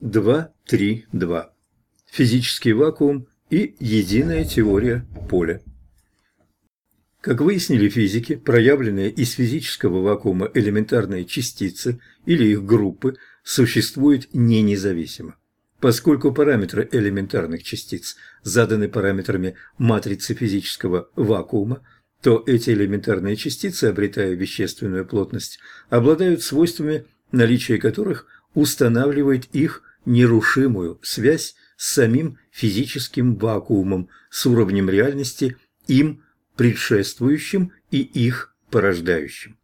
2.3.2. Физический вакуум и единая теория поля. Как выяснили физики, проявленные из физического вакуума элементарные частицы или их группы существуют не независимо. Поскольку параметры элементарных частиц заданы параметрами матрицы физического вакуума, то эти элементарные частицы, обретая вещественную плотность, обладают свойствами, наличие которых устанавливает их нерушимую связь с самим физическим вакуумом, с уровнем реальности, им предшествующим и их порождающим.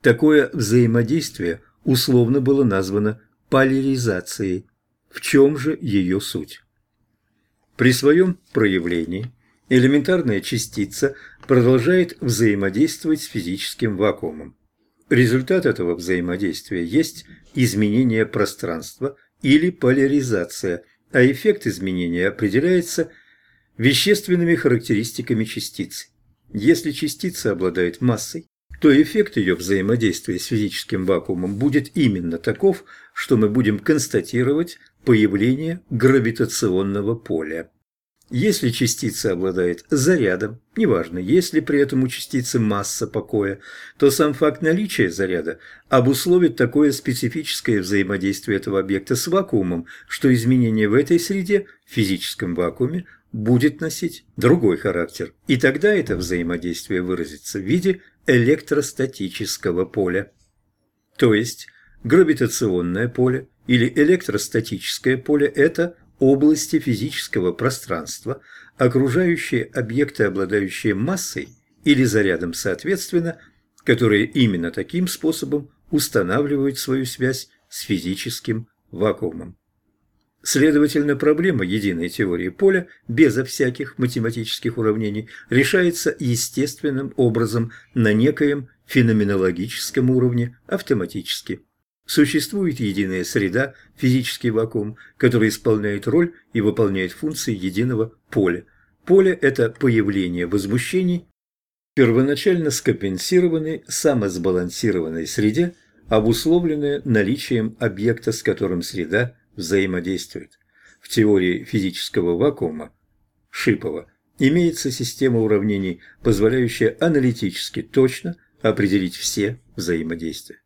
Такое взаимодействие условно было названо поляризацией. В чем же ее суть? При своем проявлении элементарная частица продолжает взаимодействовать с физическим вакуумом. Результат этого взаимодействия есть изменение пространства или поляризация, а эффект изменения определяется вещественными характеристиками частицы. Если частица обладает массой, то эффект ее взаимодействия с физическим вакуумом будет именно таков, что мы будем констатировать появление гравитационного поля. Если частица обладает зарядом, неважно, есть ли при этом у частицы масса покоя, то сам факт наличия заряда обусловит такое специфическое взаимодействие этого объекта с вакуумом, что изменение в этой среде, в физическом вакууме, будет носить другой характер, и тогда это взаимодействие выразится в виде электростатического поля. То есть гравитационное поле или электростатическое поле – это области физического пространства, окружающие объекты, обладающие массой или зарядом соответственно, которые именно таким способом устанавливают свою связь с физическим вакуумом. Следовательно, проблема единой теории поля безо всяких математических уравнений решается естественным образом на некоем феноменологическом уровне автоматически. Существует единая среда, физический вакуум, который исполняет роль и выполняет функции единого поля. Поле – это появление возмущений, первоначально скомпенсированной, самосбалансированной среде, обусловленное наличием объекта, с которым среда взаимодействует. В теории физического вакуума Шипова имеется система уравнений, позволяющая аналитически точно определить все взаимодействия.